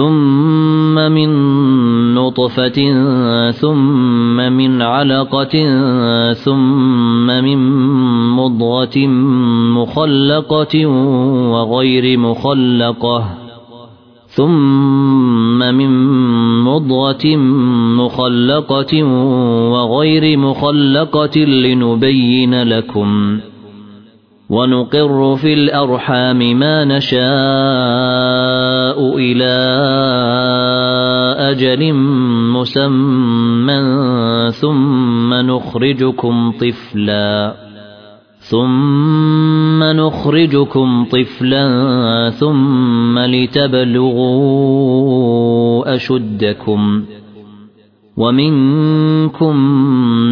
ثم من نطفة ثم من علقة ثم من مضغة مخلقة وغير مخلقة ثم من مضغة مخلقة وغير مخلقة لنبين لكم ونقر في الأرحام ما نشاء إلى أجل مسمى ثم نخرجكم طفلا ثم نخرجكم طفلا ثم لتبلغوا أشدكم ومنكم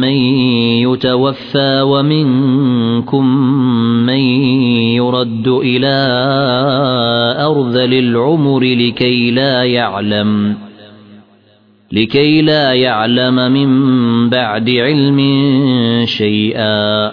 من يتوفى ومنكم من يرد إلى أرذل العمر لكي لا يعلم لكي لا يعلم من بعد علم شيئا.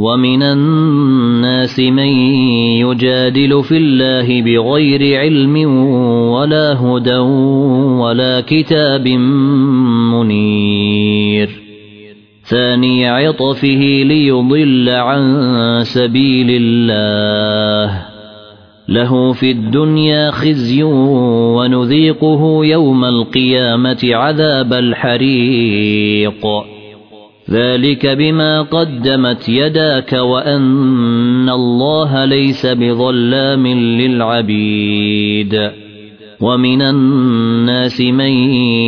ومن الناس من يجادل في الله بغير علم ولا هدى ولا كتاب منير. ثاني عطفه ليضل عن سبيل الله. له في الدنيا خزي ونذيقه يوم القيامة عذاب الحريق. ذلك بما قدمت يداك وأن الله ليس بظلام للعبيد. ومن الناس من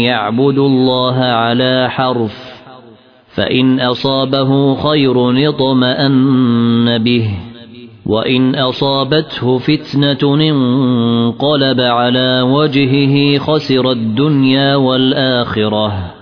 يعبد الله على حرف فإن أصابه خير اطمأن به وإن أصابته فتنة انقلب على وجهه خسر الدنيا والآخرة.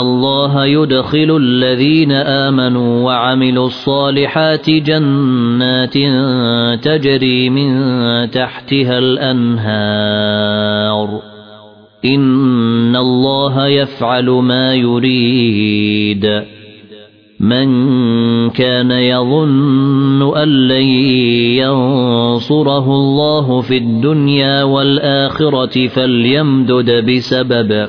الله يدخل الذين آمنوا وعملوا الصالحات جنات تجري من تحتها الأنهار. إن الله يفعل ما يريد. من كان يظن أن لن ينصره الله في الدنيا والآخرة فليمدد بسبب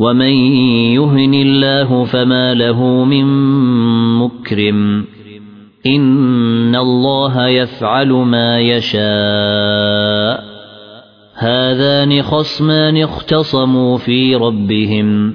ومن يهن الله فما له من مكرم إن الله يفعل ما يشاء هذان خصمان اختصموا في ربهم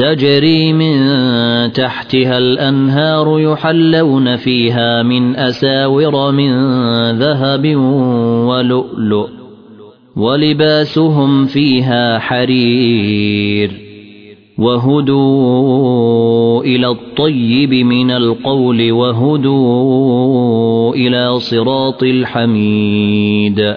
تجري من تحتها الأنهار يحلون فيها من أساور من ذهب ولؤلؤ ولباسهم فيها حرير وهدوا إلى الطيب من القول وهدوا إلى صراط الحميد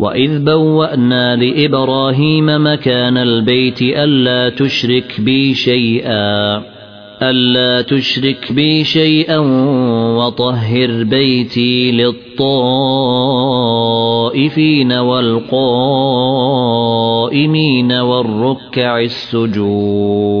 وإذ بوانا لإبراهيم مكان البيت ألا تشرك بي شيئا ألا تشرك بي شيئا وطهر بيتي للطائفين والقائمين والركع السجود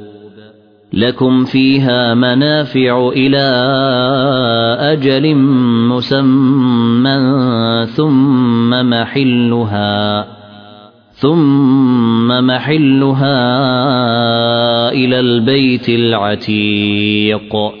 لكم فيها منافع إلى أجل مسمى ثم محلها ثم محلها إلى البيت العتيق.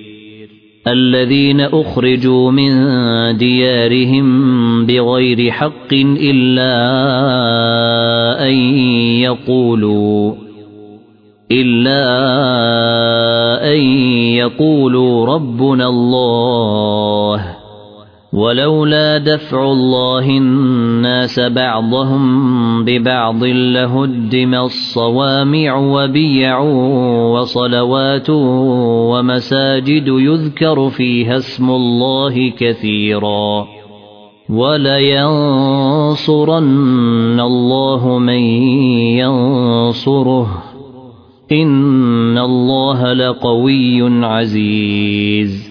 الذين أخرجوا من ديارهم بغير حق إلا أن يقولوا إلا أن يقولوا ربنا الله. ولولا دفع الله الناس بعضهم ببعض لهدم الصوامع وبيع وصلوات ومساجد يذكر فيها اسم الله كثيرا ولينصرن الله من ينصره إن الله لقوي عزيز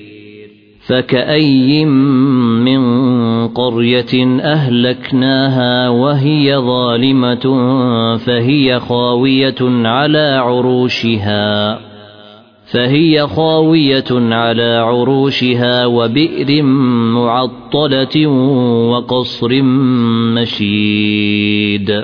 فكأي من قرية أهلكناها وهي ظالمة فهي خاوية على عروشها فهي خاوية على عروشها وبئر معطلة وقصر مشيد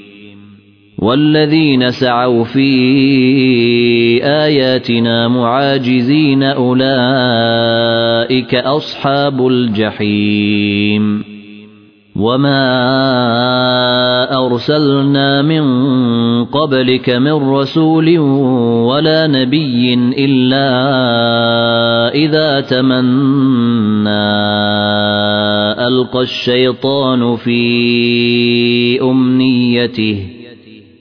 والذين سعوا في آياتنا معاجزين أولئك أصحاب الجحيم. وما أرسلنا من قبلك من رسول ولا نبي إلا إذا تمنى ألقى الشيطان في أمنيته.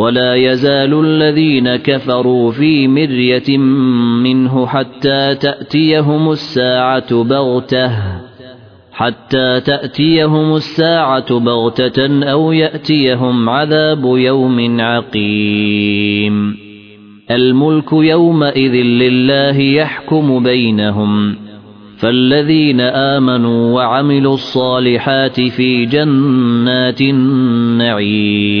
ولا يزال الذين كفروا في مرية منه حتى تأتيهم الساعة بغتة حتى تأتيهم الساعة بغتة أو يأتيهم عذاب يوم عقيم. الملك يومئذ لله يحكم بينهم فالذين آمنوا وعملوا الصالحات في جنات النعيم.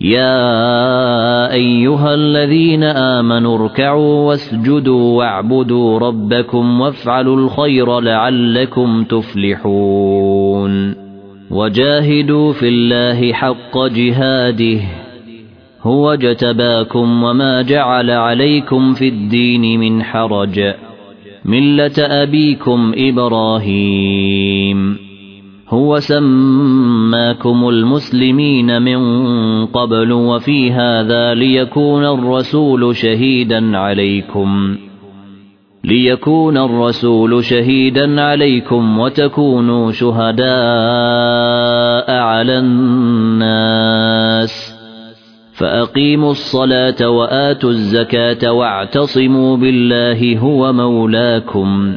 يا أيها الذين آمنوا اركعوا واسجدوا واعبدوا ربكم وافعلوا الخير لعلكم تفلحون وجاهدوا في الله حق جهاده هو جتباكم وما جعل عليكم في الدين من حرج ملة أبيكم إبراهيم هو سماكم المسلمين من قبل وفي هذا ليكون الرسول شهيدا عليكم. ليكون الرسول شهيدا عليكم وتكونوا شهداء على الناس. فأقيموا الصلاة وآتوا الزكاة واعتصموا بالله هو مولاكم.